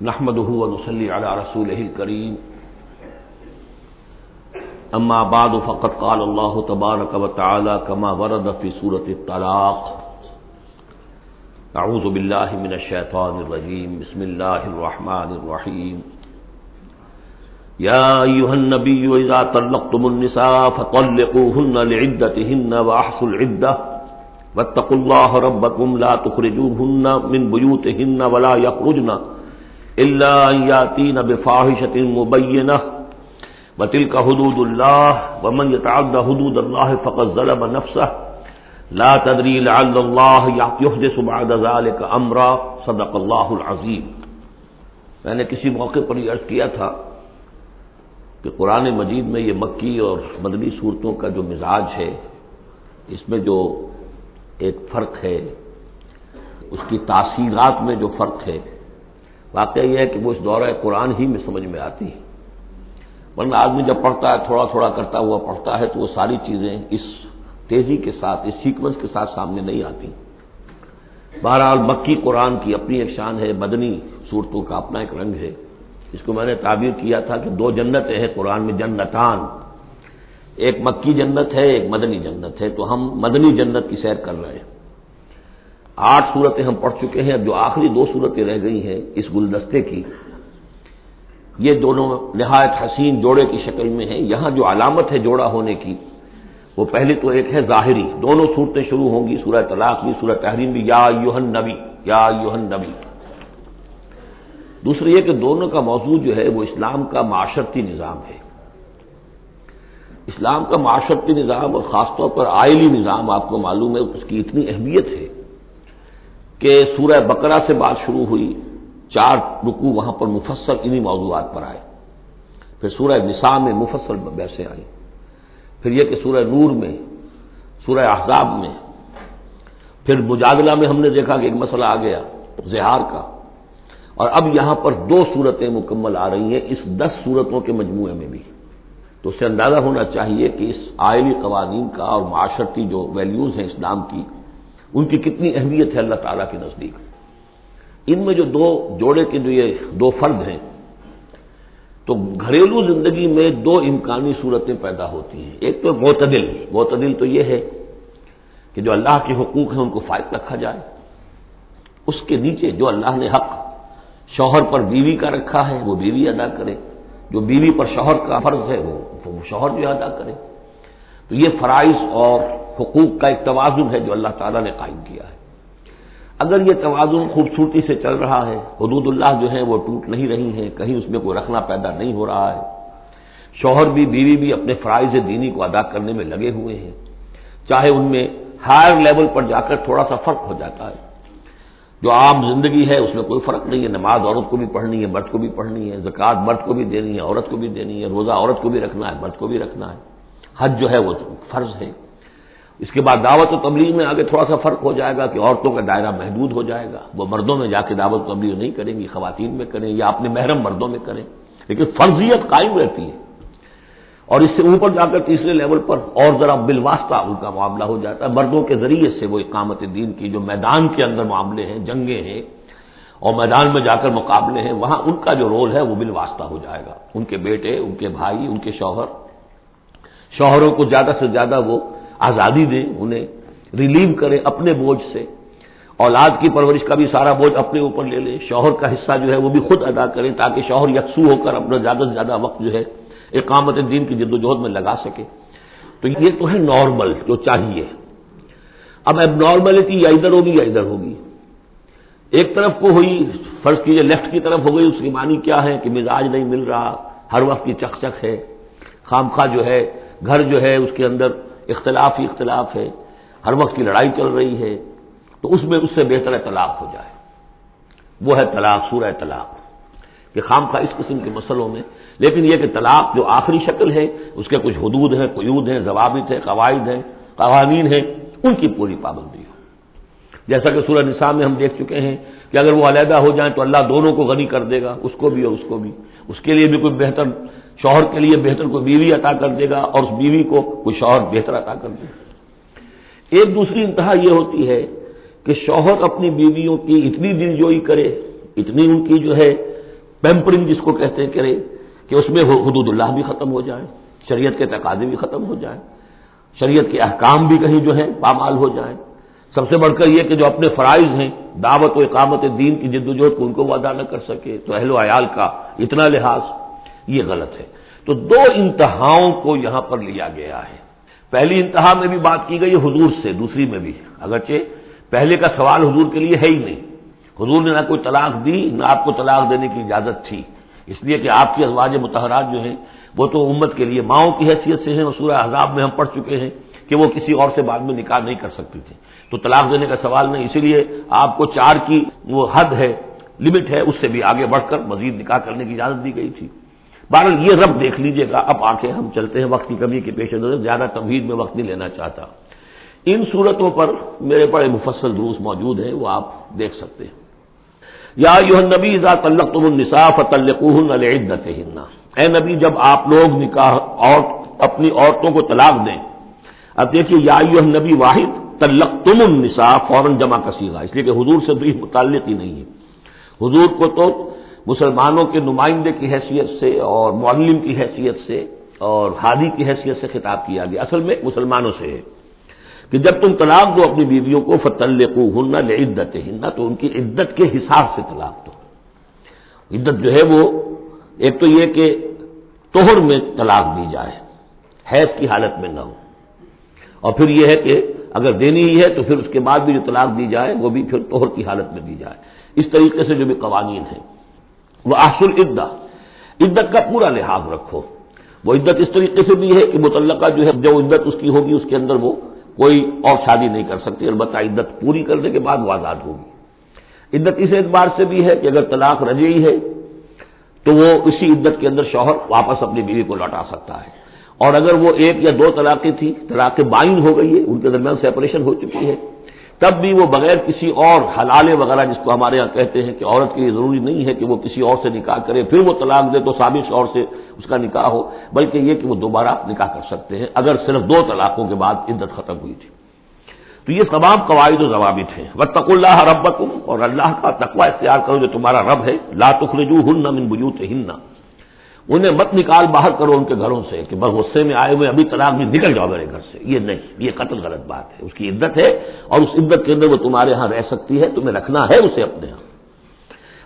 نحمده ونصلي على رسوله الكريم. أما بعد، فقد قال الله تبارك وتعالى كما ورد في سورة الطلاق. أعوذ بالله من الشيطان الرجيم. بسم الله الرحمن الرحيم. يا أيها النبي، إذا طلقتم النساء فطلقوهن لعدتهن وأحصوا العدة. واتقوا الله ربكم، لا تخرجوهن من بيوتهن ولا يخرجن اللہ إلا أن ياتين بفاحشة مبينة. وتلك حدود الله، ومن يتعد حدود الله فقد ظلم نفسه. لا تدري لعل الله يحدث بعد ذلك امرا صدق اللہ العظیم میں نے کسی موقع پر یہ عرض کیا تھا کہ قرآن مجید میں یہ مکی اور مدنی صورتوں کا جو مزاج ہے، اس میں جو ایک فرق ہے، اس کی تاثیرات میں جو فرق ہے واقعہ یہ ہے کہ وہ اس دورہ قرآن ہی میں سمجھ میں آتی ہے ورنہ آدمی جب پڑھتا ہے، تھوڑا تھوڑا کرتا ہوا پڑھتا ہے تو وہ ساری چیزیں اس تیزی کے ساتھ، اس سیکوینس کے ساتھ سامنے نہیں آتی۔ بہرحال مکی قرآن کی اپنی ایک شان ہے، مدنی صورتوں کا اپنا ایک رنگ ہے۔ اس کو میں نے تعبیر کیا تھا کہ دو جنتیں ہیں قرآن میں، جنتان۔ ایک مکی جنت ہے، ایک مدنی جنت ہے۔ تو ہم مدنی جنت کی سیر کر رہے ہیں۔ آٹھ صورتیں ہم پڑھ چکے ہیں اب جو آخری دو صورتیں رہ گئی ہیں اس گلدستے کی۔ یہ دونوں نہایت حسین جوڑے کی شکل میں ہیں۔ یہاں جو علامت ہے جوڑا ہونے کی، وہ پہلے تو ایک ہے ظاہری۔ دونوں صورتیں شروع ہوں گی، سورہ طلاق بھی، سورہ تحریم بھی۔ یا یوہن نبی یا یوہن نبی دوسری یہ کہ دونوں کا موضوع جو ہے، وہ اسلام کا معاشرتی نظام ہے۔ اسلام کا معاشرتی نظام اور خاص طور پر آئلی نظام آپ کو معلوم ہے، اس کی اتنی اہمیت ہے کہ سورہ بقرہ سے بات شروع ہوئی، چار رکو وہاں پر مفصل انہی موضوعات پر آئے۔ پھر سورہ نساء میں مفصل بحثیں آئی پھر یہ کہ سورہ نور میں، سورہ احزاب میں، پھر مجادلہ میں ہم نے دیکھا کہ ایک مسئلہ آ گیا، زہار کا۔ اور اب یہاں پر دو صورتیں مکمل آ رہی ہیں، اس دس صورتوں کے مجموعے میں بھی۔ تو اس سے اندازہ ہونا چاہیے کہ اس آئلی قوانین کا اور معاشرتی جو ویلیوز ہیں اسلام کی ان کی کتنی اہمیت ہے اللہ تعالیٰ کے نزدیک؟ ان میں جو دو جوڑے کے جو یہ دو فرد ہیں، تو گھریلو زندگی میں دو امکانی صورتیں پیدا ہوتی ہیں۔ ایک تو معتدل معتدل تو یہ ہے کہ جو اللہ کے حقوق ہیں، ان کو فائد رکھا جائے۔ اس کے نیچے جو اللہ نے حق شوہر پر بیوی کا رکھا ہے، وہ بیوی ادا کرے۔ جو بیوی پر شوہر کا فرض ہے، وہ شوہر جو ادا کرے۔ تو یہ فرائض اور حقوق کا ایک توازن ہے جو اللہ تعالیٰ نے قائم کیا ہے۔ اگر یہ توازن خوبصورتی سے چل رہا ہے، حدود اللہ جو ہے وہ ٹوٹ نہیں رہی ہیں، کہیں اس میں کوئی رکھنا پیدا نہیں ہو رہا ہے۔ شوہر بھی، بیوی بھی اپنے فرائض دینی کو ادا کرنے میں لگے ہوئے ہیں۔ چاہے ان میں ہائر لیول پر جا کر تھوڑا سا فرق ہو جاتا ہے۔ جو عام زندگی ہے، اس میں کوئی فرق نہیں ہے۔ نماز عورت کو بھی پڑھنی ہے، مرد کو بھی پڑھنی ہے۔ زکوٰۃ مرد کو بھی دینی ہے، عورت کو بھی دینی ہے۔ روزہ عورت کو بھی رکھنا ہے، مرد کو بھی رکھنا ہے۔ حج جو ہے، وہ فرض ہے۔ اس کے بعد دعوت و تبلیغ میں آگے تھوڑا سا فرق ہو جائے گا کہ عورتوں کا دائرہ محدود ہو جائے گا۔ وہ مردوں میں جا کے دعوت و تبلیغ نہیں کریں گی، خواتین میں کریں یا اپنے محرم مردوں میں کریں۔ لیکن فرضیت قائم رہتی ہے۔ اور اس سے اوپر جا کر تیسرے لیول پر اور ذرا بالواسطہ ان کا معاملہ ہو جاتا ہے۔ مردوں کے ذریعے سے وہ اقامت دین کی جو میدان کے اندر معاملے ہیں، جنگیں ہیں، اور میدان میں جا کر مقابلے ہیں، وہاں ان کا جو رول ہے وہ بالواسطہ ہو جائے گا۔ ان کے بیٹے، ان کے بھائی، ان کے شوہر، شوہروں کو زیادہ سے زیادہ وہ آزادی دیں، انہیں ریلیو کریں اپنے بوجھ سے۔ اولاد کی پرورش کا بھی سارا بوجھ اپنے اوپر لے لیں۔ شوہر کا حصہ جو ہے وہ بھی خود ادا کریں تاکہ شوہر یکسو ہو کر اپنا زیادہ سے زیادہ وقت جو ہے اقامت دین کی جد و جہد میں لگا سکے۔ تو یہ تو ہے نارمل جو چاہیے۔ اب اب نارملٹی یا ادھر ہوگی یا ادھر ہوگی۔ ایک طرف کو ہوئی، فرض کیجیے لیفٹ کی طرف ہو گئی، اس کی معنی کیا ہے؟ کہ مزاج نہیں مل رہا، ہر وقت کی چک چک ہے خامخواہ جو ہے، گھر جو ہے، اس کے اندر اختلاف ہی اختلاف ہے، ہر وقت کی لڑائی چل رہی ہے، تو اس میں اس سے بہتر ہے طلاق ہو جائے۔ وہ ہے طلاق، سورہ طلاق۔ کہ خام خواہ اس قسم کے مسئلوں میں۔ لیکن یہ کہ طلاق جو آخری شکل ہے، اس کے کچھ حدود ہیں، قیود ہیں، ضوابط ہیں، قواعد ہیں، قوانین ہیں، ان کی پوری پابندی ہو۔ جیسا کہ سورہ نساء میں ہم دیکھ چکے ہیں کہ اگر وہ علیحدہ ہو جائیں تو اللہ دونوں کو غنی کر دے گا، اس کو بھی اور اس کو بھی۔ اس کے لیے بھی کوئی بہتر شوہر کے لیے بہتر کوئی بیوی عطا کر دے گا اور اس بیوی کو کوئی شوہر بہتر عطا کر دے گا۔ ایک دوسری انتہا یہ ہوتی ہے کہ شوہر اپنی بیویوں کی اتنی دل جوئی کرے، اتنی ان کی جو ہے پیمپرنگ جس کو کہتے ہیں کرے کہ اس میں حدود اللہ بھی ختم ہو جائے، شریعت کے تقاضے بھی ختم ہو جائے، شریعت کے احکام بھی کہیں جو ہے پامال ہو جائیں سب سے بڑھ کر یہ کہ جو اپنے فرائض ہیں، دعوت و اقامت دین کی جد وجہد کو ان کو ادا نہ کر سکے، تو اہل و عیال کا اتنا لحاظ یہ غلط ہے۔ تو دو انتہاؤں کو یہاں پر لیا گیا ہے۔ پہلی انتہا میں بھی بات کی گئی حضور سے، دوسری میں بھی۔ اگرچہ پہلے کا سوال حضور کے لیے ہے ہی نہیں۔ حضور نے نہ کوئی طلاق دی، نہ آپ کو طلاق دینے کی اجازت تھی۔ اس لیے کہ آپ کی ازواج متحرات جو ہیں، وہ تو امت کے لیے ماؤں کی حیثیت سے ہیں سورہ حضاب میں ہم پڑھ چکے ہیں کہ وہ کسی اور سے بعد میں نکاح نہیں کر سکتی تھی تو طلاق دینے کا سوال نہیں، اسی لیے آپ کو چار کی وہ حد ہے لمٹ ہے، اس سے بھی آگے بڑھ کر مزید نکاح کرنے کی اجازت دی گئی تھی۔ بہرحال یہ رب دیکھ لیجیے گا، اب آ کے ہم چلتے ہیں، وقت کی کمی کے پیش نظر، زیادہ تمہید میں وقت نہیں لینا چاہتا۔ ان صورتوں پر میرے بڑے مفصل دروس موجود ہیں، وہ آپ دیکھ سکتے ہیں۔ یا یو نبی تلق تم النصاف عدت اے نبی، جب آپ لوگ نکاح اور اپنی عورتوں کو طلاق دیں، اب دیکھیے، یا یو نبی واحد تلق تم النصاف فوراً جمع کسی گا اس لیے کہ حضور سے بھی متعلق ہی نہیں ہے۔ حضور کو تو مسلمانوں کے نمائندے کی حیثیت سے اور معلم کی حیثیت سے اور ہادی کی حیثیت سے خطاب کیا گیا۔ اصل میں مسلمانوں سے ہے کہ جب تم طلاق دو اپنی بیویوں کو فتل ہننا عدت ہننا تو ان کی عدت کے حساب سے طلاق دو۔ عدت جو ہے وہ، ایک تو یہ کہ توہر میں طلاق دی جائے، حیض کی حالت میں نہ ہو۔ اور پھر یہ ہے کہ اگر دینی ہی ہے، تو پھر اس کے بعد بھی جو طلاق دی جائے، وہ بھی پھر توہر کی حالت میں دی جائے۔ اس طریقے سے جو بھی قوانین ہیں۔ وہ آسل عدا عدت کا پورا لحاظ رکھو۔ وہ عدت اس طریقے سے بھی ہے کہ متعلقہ جو ہے جو عدت اس کی ہوگی اس کے اندر وہ کوئی اور شادی نہیں کر سکتی۔ البتہ عدت پوری کرنے کے بعد وہ آزاد ہوگی۔ عدت اس اعتبار سے بھی ہے کہ اگر طلاق رجعی ہے تو وہ اسی عدت کے اندر شوہر واپس اپنی بیوی کو لوٹا سکتا ہے۔ اور اگر وہ ایک یا دو طلاقیں تھیں طلاق بائن ہو گئی ہے ان کے درمیان سیپریشن ہو چکی ہے۔ تب بھی وہ بغیر کسی اور حلال وغیرہ جس کو ہمارے یہاں کہتے ہیں کہ عورت کے لیے ضروری نہیں ہے کہ وہ کسی اور سے نکاح کرے، پھر وہ طلاق دے تو سابق اور سے اس کا نکاح ہو، بلکہ یہ کہ وہ دوبارہ نکاح کر سکتے ہیں اگر صرف دو طلاقوں کے بعد عدت ختم ہوئی تھی۔ تو یہ تمام قواعد و ضوابط ہیں۔ تق اللہ رب اور اللہ کا تقوا اختیار کرو جو تمہارا رب ہے۔ لا تخرجو ہن من بجوت ہن انہیں مت نکال باہر کرو ان کے گھروں سے کہ بس غصے میں آئے ہوئے ابھی طلاق بھی نکل جاؤ میرے گھر سے۔ یہ نہیں، یہ قتل غلط بات ہے۔ اس کی عدت ہے اور اس عدت کے اندر وہ تمہارے ہاں رہ سکتی ہے، تمہیں رکھنا ہے اسے اپنے ہاں۔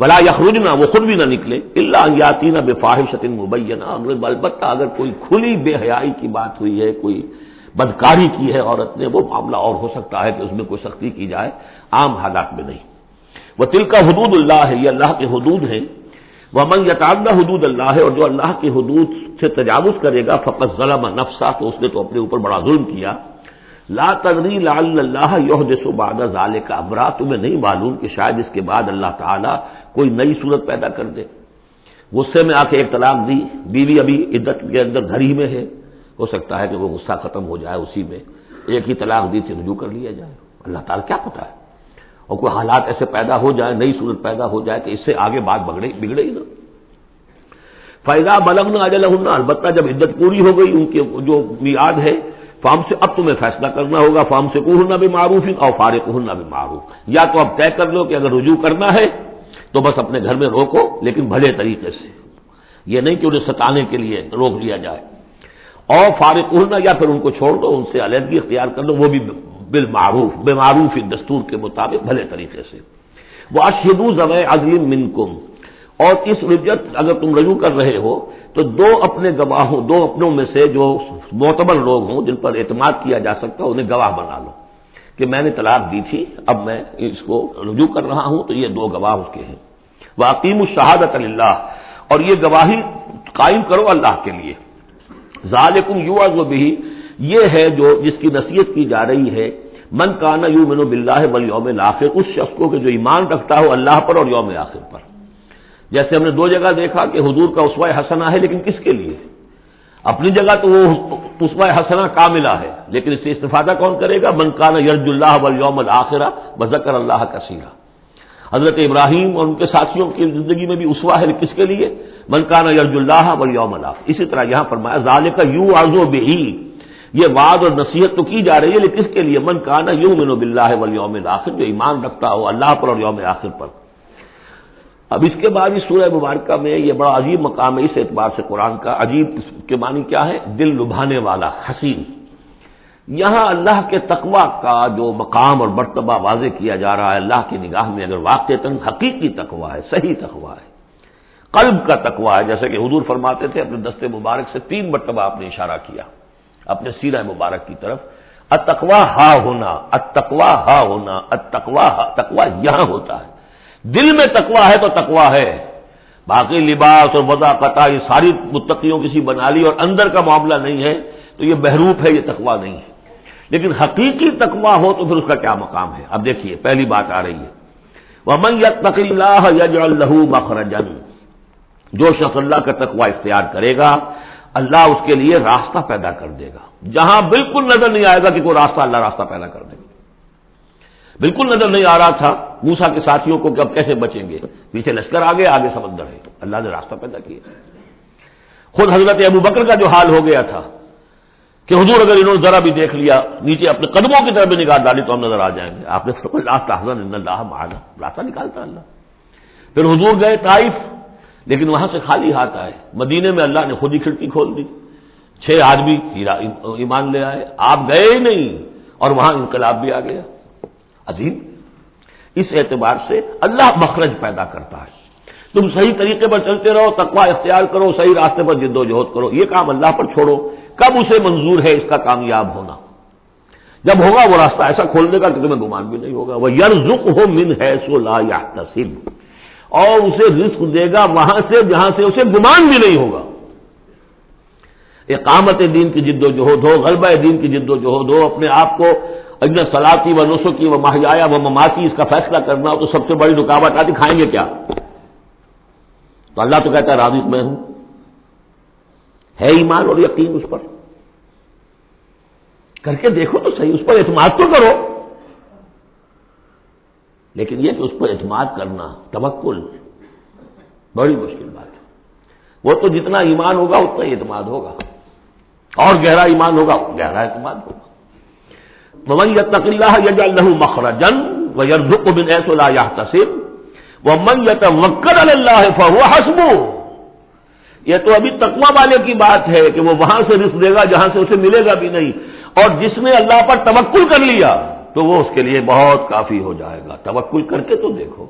بلا یخرجنا وہ خود بھی نہ نکلے۔ اللہ یاتی نہ بے فاحشت مبینہ البتہ اگر کوئی کھلی بے حیائی کی بات ہوئی ہے، کوئی بدکاری کی ہے عورت نے، وہ معاملہ اور ہو سکتا ہے کہ اس میں کوئی سختی کی جائے۔ عام حالات میں نہیں۔ وہ تل کا حدود اللہ ہے یہ اللہ کے حدود ہیں۔ وہ من یتادہ حدود اللہ ہے اور جو اللہ کے حدود سے تجاوز کرے گا فقط ظلم نفسا تو اس نے تو اپنے اوپر بڑا ظلم کیا۔ لا تدری لال اللہ یوہ جسو باد ظال کا ابرا تمہیں نہیں معلوم کہ شاید اس کے بعد اللہ تعالیٰ کوئی نئی صورت پیدا کر دے۔ غصے میں آ کے ایک طلاق دی، بیوی ابھی عدت کے اندر گھر ہی میں ہے، ہو سکتا ہے کہ وہ غصہ ختم ہو جائے اسی میں، ایک ہی طلاق دی سے رجوع کر لیا جائے۔ اللہ تعالیٰ کیا پتا ہے؟ اور کوئی حالات ایسے پیدا ہو جائے نئی صورت پیدا ہو جائے کہ اس سے آگے بات بگڑے بگڑے ہی نا۔ فائدہ بلغ نہ البتہ جب عدت پوری ہو گئی، ان کے جو میاد ہے فارم سے اب تمہیں فیصلہ کرنا ہوگا فارم سے کوہنا بھی معروف ہی اور فارغ ہونا بھی معروف یا تو اب طے کر لو کہ اگر رجوع کرنا ہے، تو بس اپنے گھر میں روکو، لیکن بھلے طریقے سے۔ یہ نہیں کہ انہیں ستانے کے لیے روک لیا جائے۔ اور فارغ ہونا یا پھر ان کو چھوڑ دو، ان سے علیحدگی اختیار کر دو وہ بھی بالمعروف بے معروف دستور کے مطابق بھلے طریقے سے۔ وہ اشہدو زب عظیم منکم اور اس رجت اگر تم رجوع کر رہے ہو، تو دو اپنے گواہوں، دو اپنوں میں سے جو معتبر لوگ ہوں، جن پر اعتماد کیا جا سکتا ہے، انہیں گواہ بنا لو۔ کہ میں نے طلاق دی تھی، اب میں اس کو رجوع کر رہا ہوں، تو یہ دو گواہ اس کے ہیں۔ وہ عقیم الشہادت اللہ اور یہ گواہی قائم کرو اللہ کے لیے۔ ظالکم یو بھی یہ ہے جو جس کی نصیحت کی جا رہی ہے، من کانا یو منو بلّہ بل یوم آخر اس شخص کو کہ جو ایمان رکھتا ہو اللہ پر اور یوم آخر پر۔ جیسے ہم نے دو جگہ دیکھا کہ حضور کا اسوائے حسنا ہے، لیکن کس کے لیے؟ اپنی جگہ تو وہ اسوائے حسنا کاملہ ہے، لیکن اس سے استفادہ کون کرے گا؟ من کانا یرج اللہ بل یوم الآخرہ بذکر اللہ کا حضرت ابراہیم اور ان کے ساتھیوں کی زندگی میں بھی اسوا ہے، کس کے لیے؟ منکانہ یرج اللہ و یوم اللہ اسی طرح یہاں فرمایا ظال کا یو آزو بہی۔ یہ واد اور نصیحت تو کی جا رہی ہے، لیکن کس کے لیے من کانا یو منو بلّہ و یوم آخر جو ایمان رکھتا ہو اللہ پر اور یوم آخر پر۔ اب اس کے بعد اس سورہ مبارکہ میں یہ بڑا عجیب مقام ہے، اس اعتبار سے قرآن کا عجیب کے معنی کیا ہے؟ دل لبھانے والا، حسین۔ یہاں اللہ کے تقوا کا جو مقام اور مرتبہ واضح کیا جا رہا ہے، اللہ کی نگاہ میں اگر واقع حقیقی تقوا ہے، صحیح تقوا ہے، قلب کا تقوا ہے، جیسے کہ حضور فرماتے تھے، اپنے دستے مبارک سے تین مرتبہ آپ نے اشارہ کیا۔ اپنے سیرہ مبارک کی طرف اتقوا ہا ہونا اتقوا ہا ہونا اتقوا ہا تقوا یہاں ہوتا ہے۔ دل میں تقوا ہے تو تقوا ہے۔ باقی لباس اور وضا قطع یہ ساری متقیوں کسی بنا لی اور اندر کا معاملہ نہیں ہے، تو یہ بحروف ہے، یہ تقوا نہیں ہے۔ لیکن حقیقی تقوا ہو تو پھر اس کا کیا مقام ہے؟ اب دیکھیے، پہلی بات آ رہی ہے۔ وہ من اللہ یج اللہ مخرجن جو شخص اللہ کا تقوا اختیار کرے گا اللہ اس کے لیے راستہ پیدا کر دے گا۔ جہاں بالکل نظر نہیں آئے گا کہ کوئی راستہ اللہ راستہ پیدا کر دے گا۔ بالکل نظر نہیں آ رہا تھا موسا کے ساتھیوں کو کہ اب کیسے بچیں گے؟ پیچھے لشکر آگے آگے سمندر ہے۔ اللہ نے راستہ پیدا کیا۔ خود حضرت ابو بکر کا جو حال ہو گیا تھا کہ حضور اگر انہوں نے ذرا بھی دیکھ لیا، نیچے اپنے قدموں کی طرف بھی نکال ڈالی تو ہم نظر آ جائیں گے۔ آپ نے اللہ راستہ نکالتا اللہ۔ پھر حضور گئے، طائف۔ لیکن وہاں سے خالی ہاتھ آئے۔ مدینے میں اللہ نے خود ہی کھڑکی کھول دی۔ چھ آدمی ایمان لے آئے۔ آپ گئے ہی نہیں اور وہاں انقلاب بھی آ گیا۔ عظیم، اس اعتبار سے اللہ مخرج پیدا کرتا ہے۔ تم صحیح طریقے پر چلتے رہو تقوا اختیار کرو، صحیح راستے پر جد و جہد کرو۔ یہ کام اللہ پر چھوڑو۔ کب اسے منظور ہے اس کا کامیاب ہونا؟ جب ہوگا وہ راستہ ایسا کھول دے گا کہ تمہیں گمان بھی نہیں ہوگا۔ وہ یر ہو من ہے سو لا یا اور اسے رزق دے گا وہاں سے، جہاں سے اسے گمان بھی نہیں ہوگا۔ اقامت دین کی جد و جہد ہو، غلبہ دین کی جد و جہد ہو، اپنے آپ کو اجن سلاتی و نسو کی وہ ماہیا و مماتی اس کا فیصلہ کرنا ہو تو سب سے بڑی رکاوٹ آتی، کھائیں گے کیا؟ تو اللہ تو کہتا ہے، راضی میں ہوں۔ ہے ایمان اور یقین اس پر۔ کر کے دیکھو تو صحیح، اس پر اعتماد تو کرو۔ لیکن یہ کہ اس پر اعتماد کرنا، توکل، بڑی مشکل بات ہے۔ وہ تو جتنا ایمان ہوگا، اتنا ہی اعتماد ہوگا۔ اور گہرا ایمان ہوگا، گہرا اعتماد ہوگا۔ من یتق اللہ یج اللہ مخرجن و یرزق بن ایس لا یحتسب وہ من یتوکل اللہ فهو حسبه۔ یہ تو ابھی تقوی والے کی بات ہے کہ وہ وہاں سے رزق دے گا، جہاں سے اسے ملے گا بھی نہیں۔ اور جس نے اللہ پر توکل کر لیا تو وہ اس کے لیے بہت کافی ہو جائے گا۔ توکل کر کے تو دیکھو۔